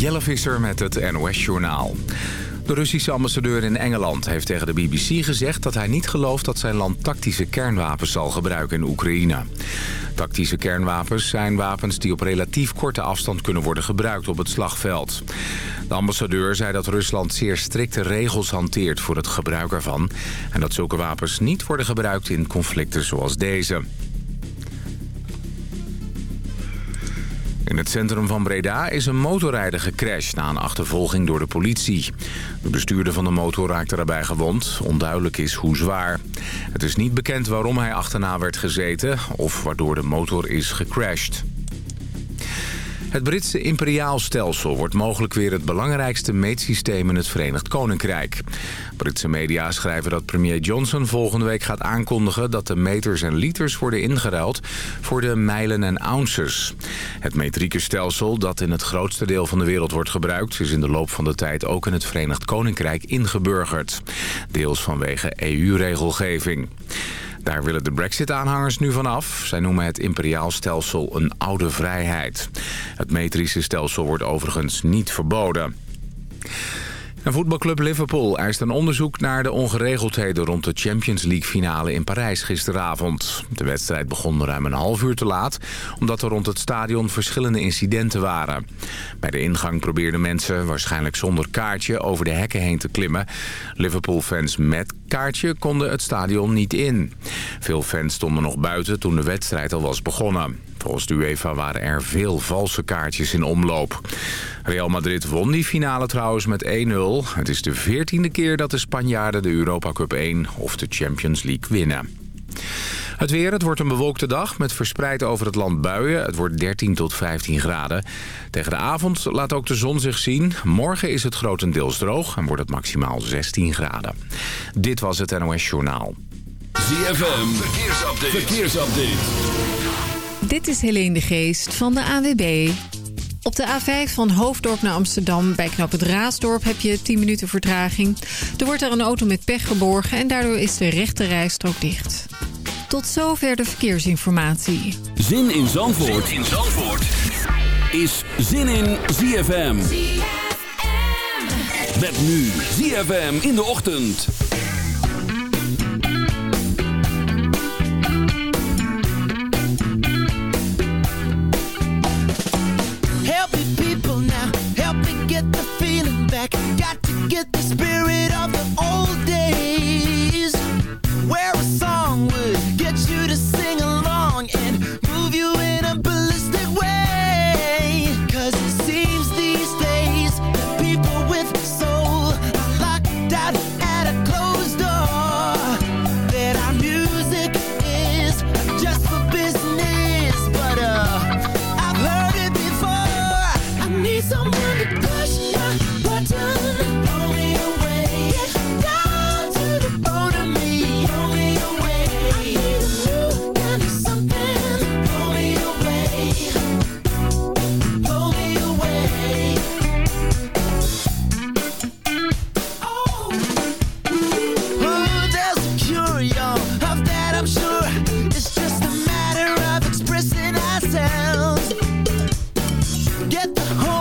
Jelle Visser met het NOS-journaal. De Russische ambassadeur in Engeland heeft tegen de BBC gezegd... dat hij niet gelooft dat zijn land tactische kernwapens zal gebruiken in Oekraïne. Tactische kernwapens zijn wapens die op relatief korte afstand kunnen worden gebruikt op het slagveld. De ambassadeur zei dat Rusland zeer strikte regels hanteert voor het gebruik ervan... en dat zulke wapens niet worden gebruikt in conflicten zoals deze. In het centrum van Breda is een motorrijder gecrashed na een achtervolging door de politie. De bestuurder van de motor raakte daarbij gewond. Onduidelijk is hoe zwaar. Het is niet bekend waarom hij achterna werd gezeten of waardoor de motor is gecrashed. Het Britse imperiaalstelsel wordt mogelijk weer het belangrijkste meetsysteem in het Verenigd Koninkrijk. Britse media schrijven dat premier Johnson volgende week gaat aankondigen dat de meters en liters worden ingeruild voor de mijlen en ounces. Het metrieke stelsel dat in het grootste deel van de wereld wordt gebruikt is in de loop van de tijd ook in het Verenigd Koninkrijk ingeburgerd. Deels vanwege EU-regelgeving. Daar willen de brexit-aanhangers nu vanaf. Zij noemen het imperiaalstelsel een oude vrijheid. Het metrische stelsel wordt overigens niet verboden. En voetbalclub Liverpool eist een onderzoek naar de ongeregeldheden rond de Champions League finale in Parijs gisteravond. De wedstrijd begon ruim een half uur te laat, omdat er rond het stadion verschillende incidenten waren. Bij de ingang probeerden mensen, waarschijnlijk zonder kaartje, over de hekken heen te klimmen. Liverpool-fans met kaartje konden het stadion niet in. Veel fans stonden nog buiten toen de wedstrijd al was begonnen. Volgens de UEFA waren er veel valse kaartjes in omloop. Real Madrid won die finale trouwens met 1-0. Het is de veertiende keer dat de Spanjaarden de Europa Cup 1 of de Champions League winnen. Het weer, het wordt een bewolkte dag met verspreid over het land buien. Het wordt 13 tot 15 graden. Tegen de avond laat ook de zon zich zien. Morgen is het grotendeels droog en wordt het maximaal 16 graden. Dit was het NOS Journaal. ZFM, verkeersupdate. verkeersupdate. Dit is Helene de Geest van de AWB. Op de A5 van Hoofddorp naar Amsterdam bij knap het Raasdorp heb je 10 minuten vertraging. Er wordt er een auto met pech geborgen en daardoor is de rechte rijstrook dicht. Tot zover de verkeersinformatie. Zin in Zandvoort, zin in Zandvoort. is Zin in ZFM. ZFM. Met nu ZFM in de ochtend. get the get home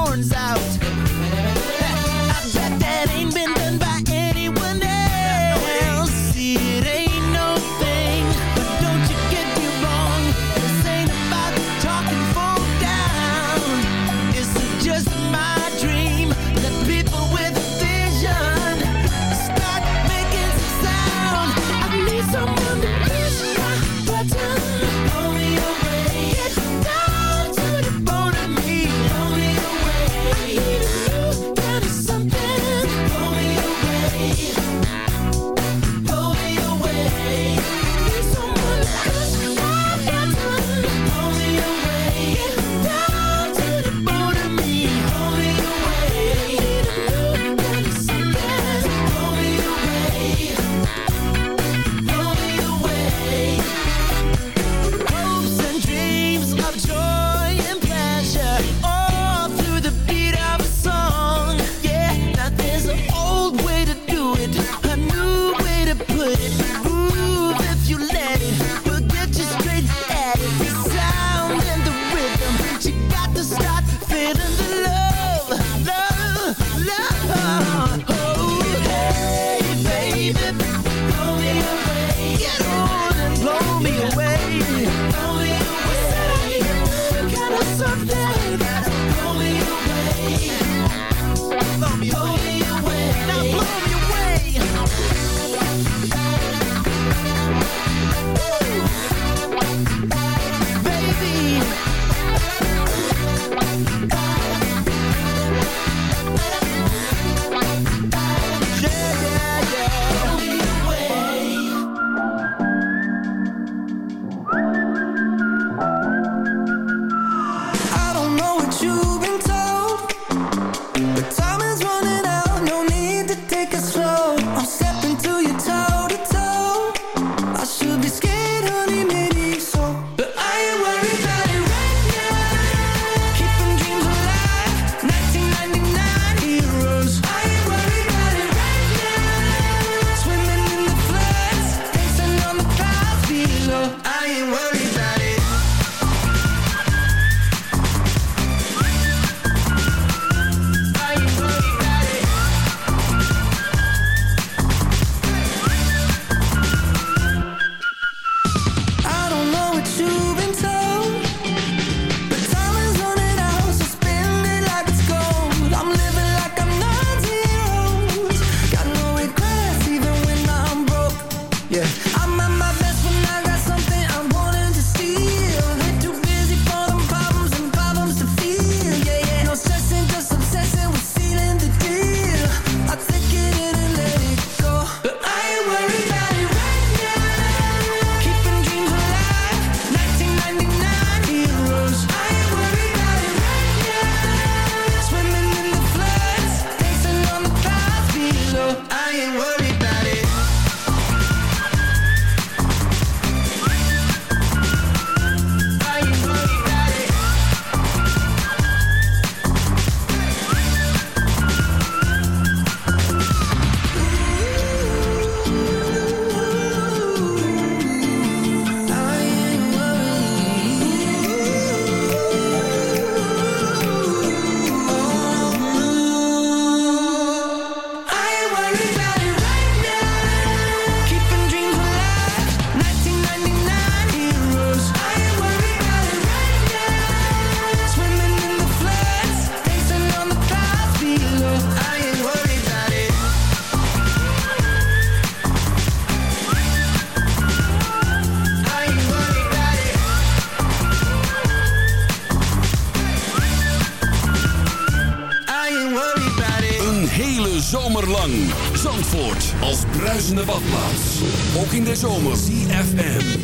zomer. CFM.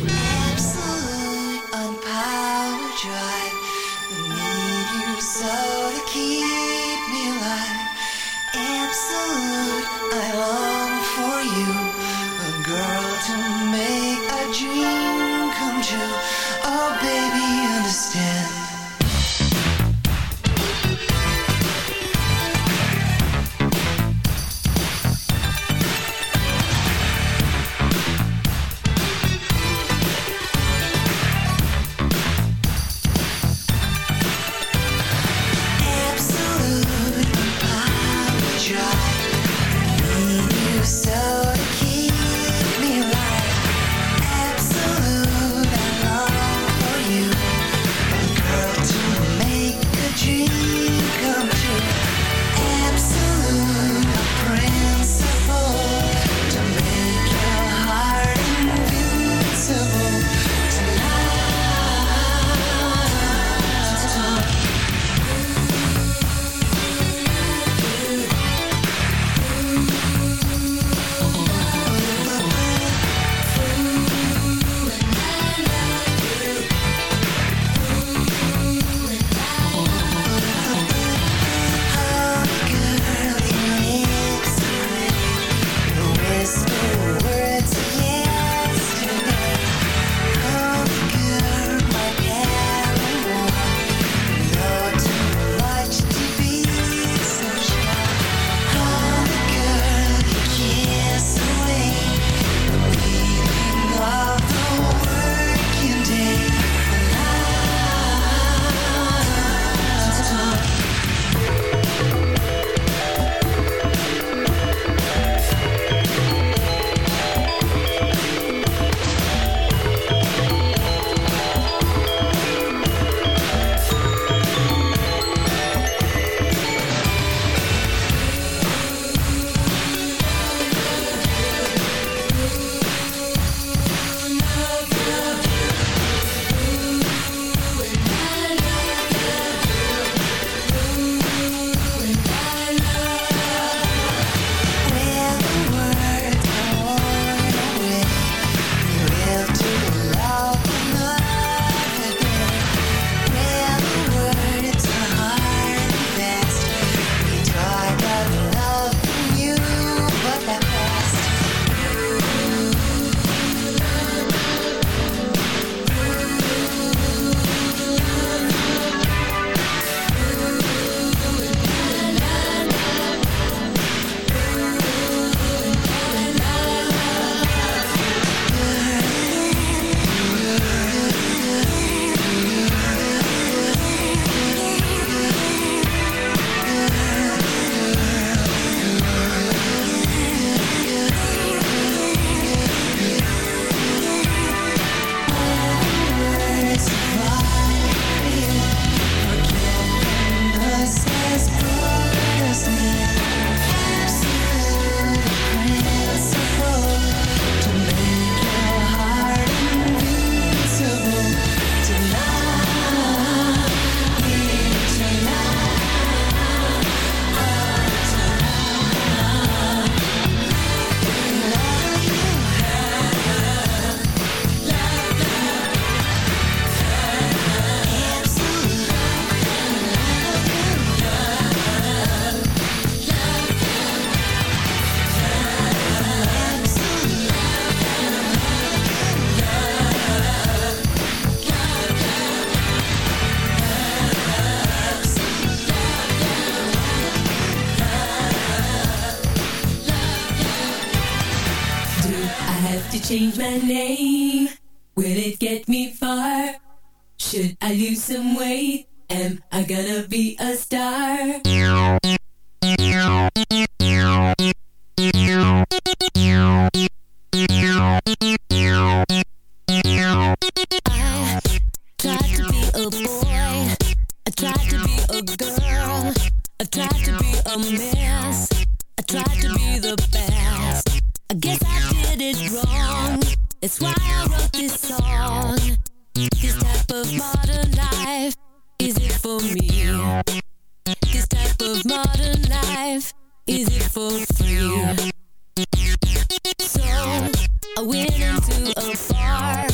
too afar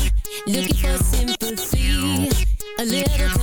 Looking for sympathy. A little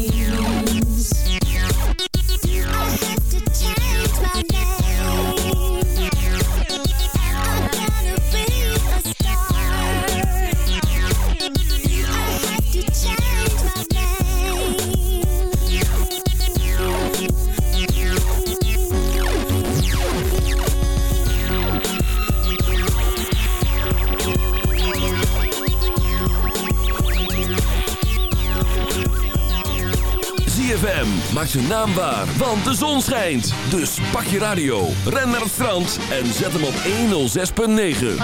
ZFM maakt zijn naam waar, want de zon schijnt. Dus pak je radio, ren naar het strand en zet hem op 106.9.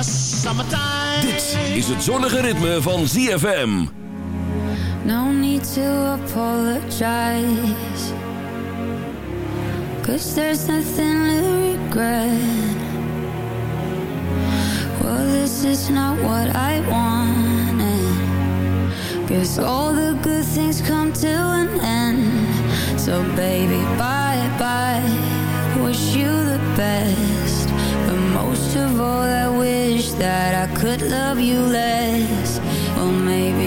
Dit is het zonnige ritme van ZFM. No need to apologize. Cause there's nothing to regret. Well, this is not what I wanted. Cause all the good things come to an end. So, baby, bye bye. Wish you the best. But most of all, I wish that I could love you less. Well, maybe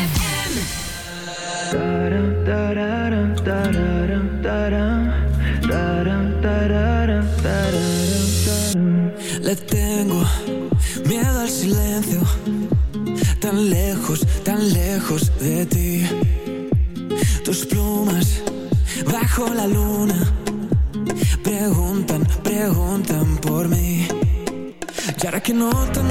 want to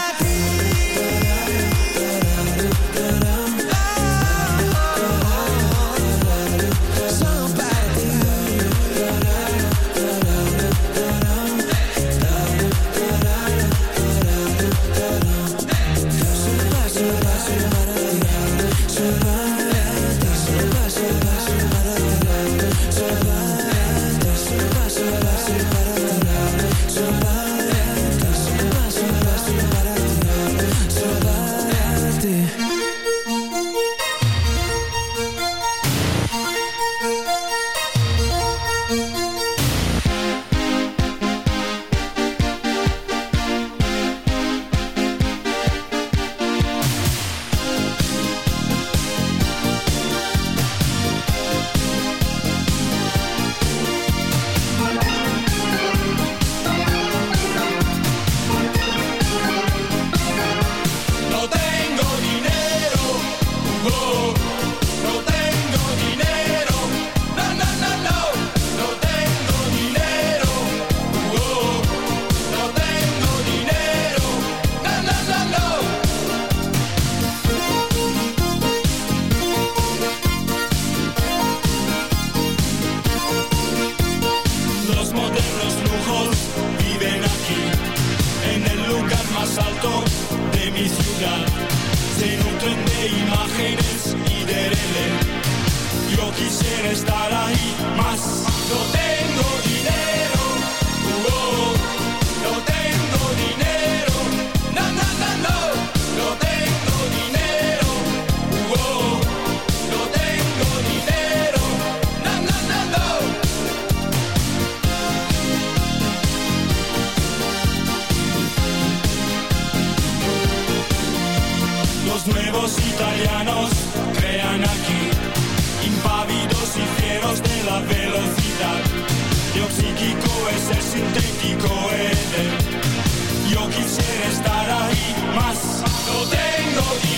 quisiera estar ahí más. No tengo dinero, uh no tengo dinero, no, no, no, no, no tengo dinero, no tengo dinero, no, no, no, no. Los nuevos italianos la velocidad. Yo psíquico es el sintético éter. Yo quisiera estar ahí más. No tengo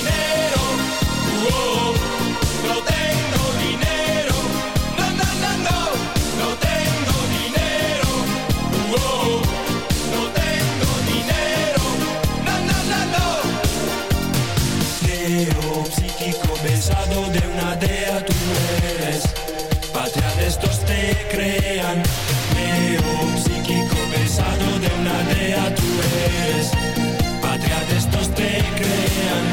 man Neopsíquico pesado de una DEA tú eres. Patria de estos te crean.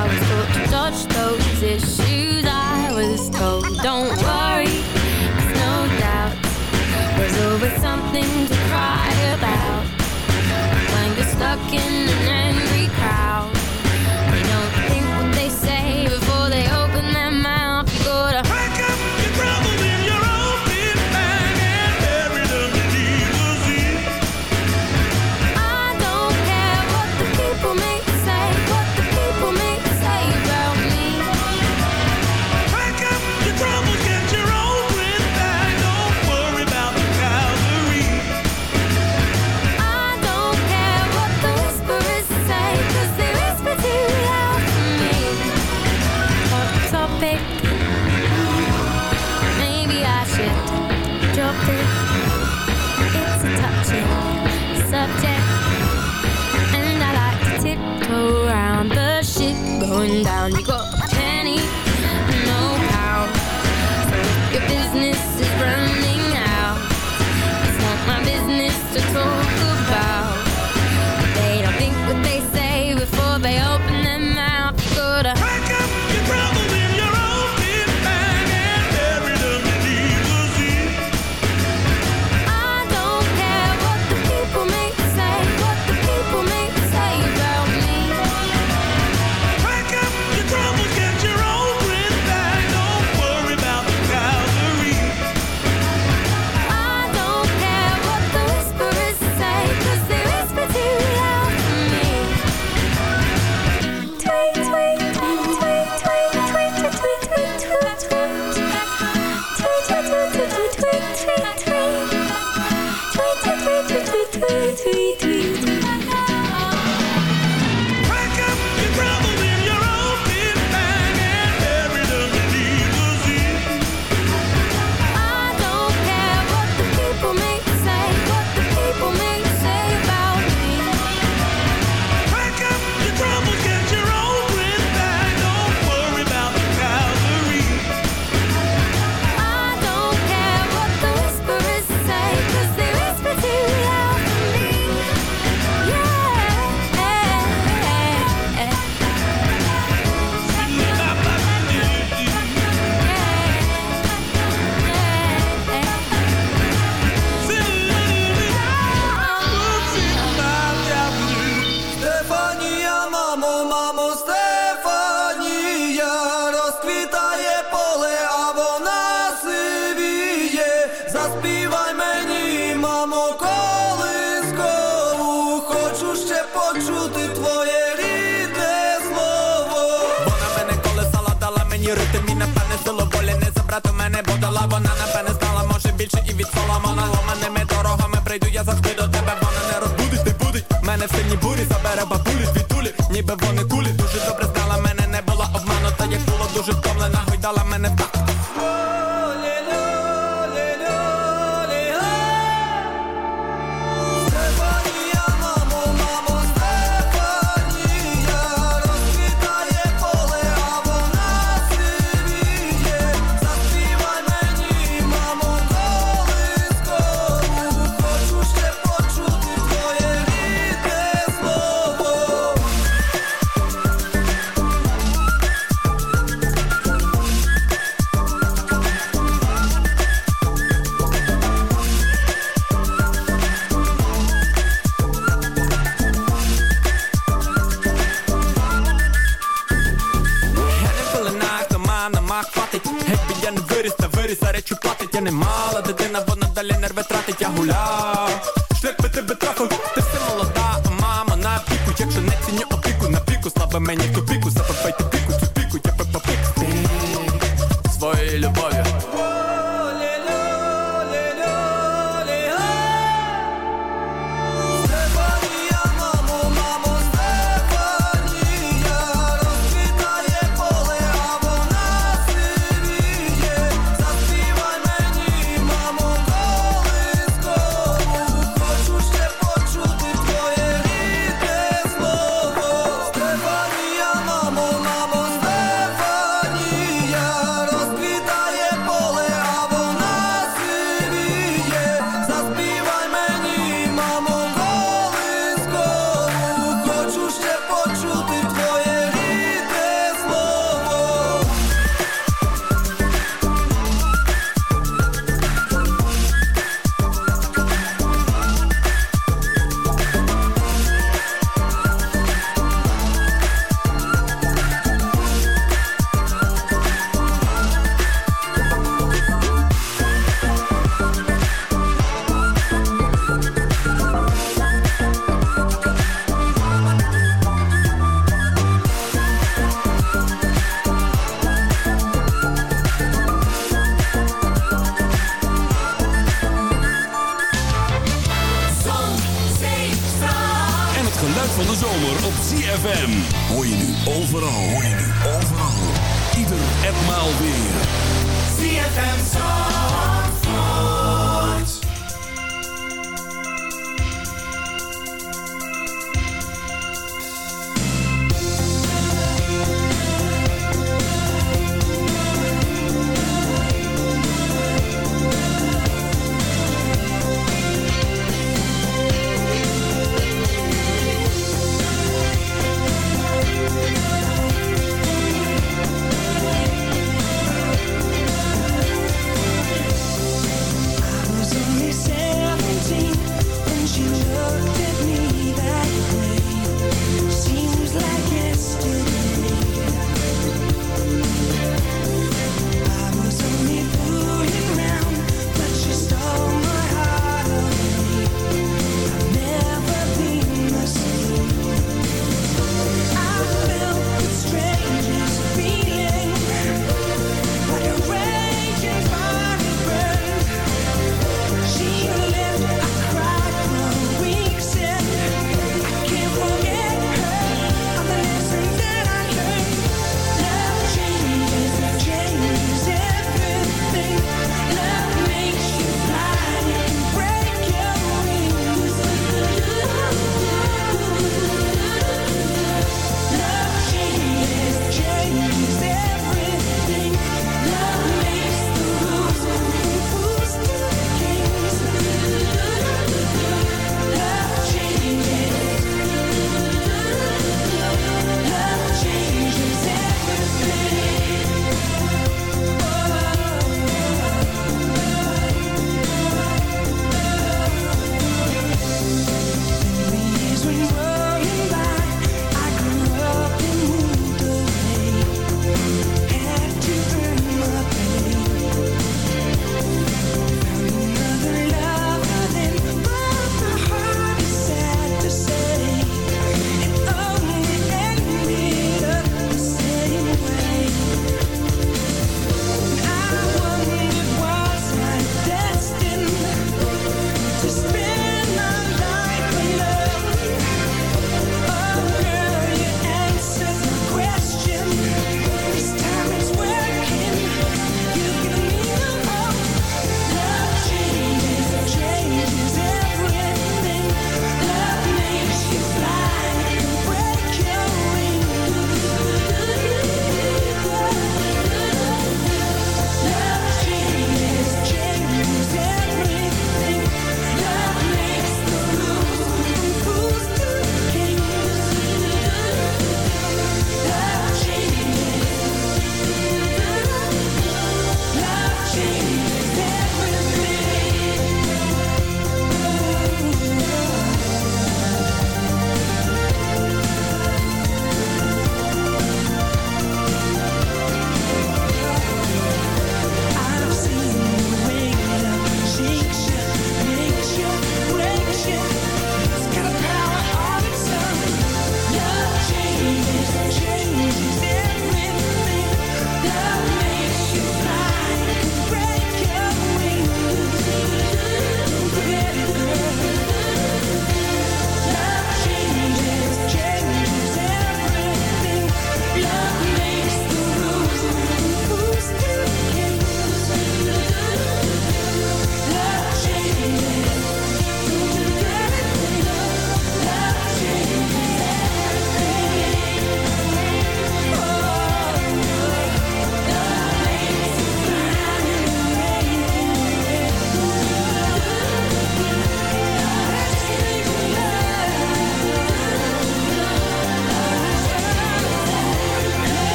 I was told to dodge those issues. I was told, don't worry, there's no doubt. There's always something to cry about when you're stuck in від сола соломана ламаними дорогами прийду, я завжди до тебе, вона не розбудить, не будить. Мене в синій бурі, забере бабулі з звітулі, ніби вони кулі, дуже добре знала мене, не була обманута, як було дуже втомлена, гойдала мене так animal От дитина вона далі нерви тратить, я гуляв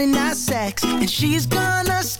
really not sex, and she's gonna.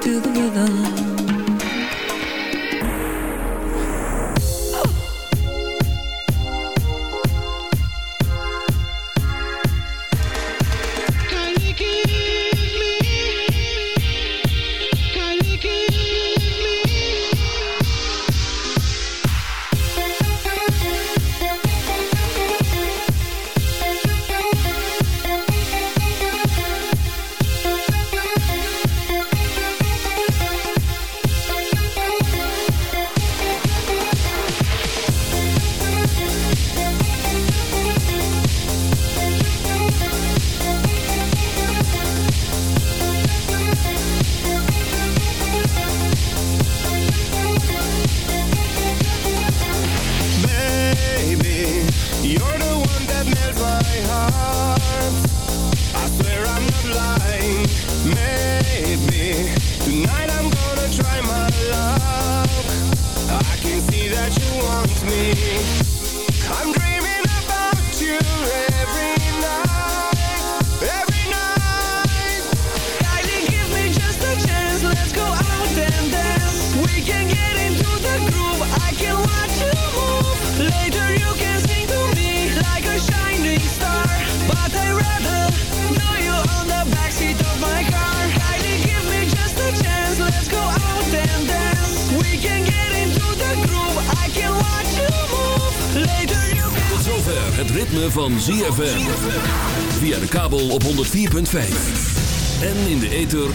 to the rhythm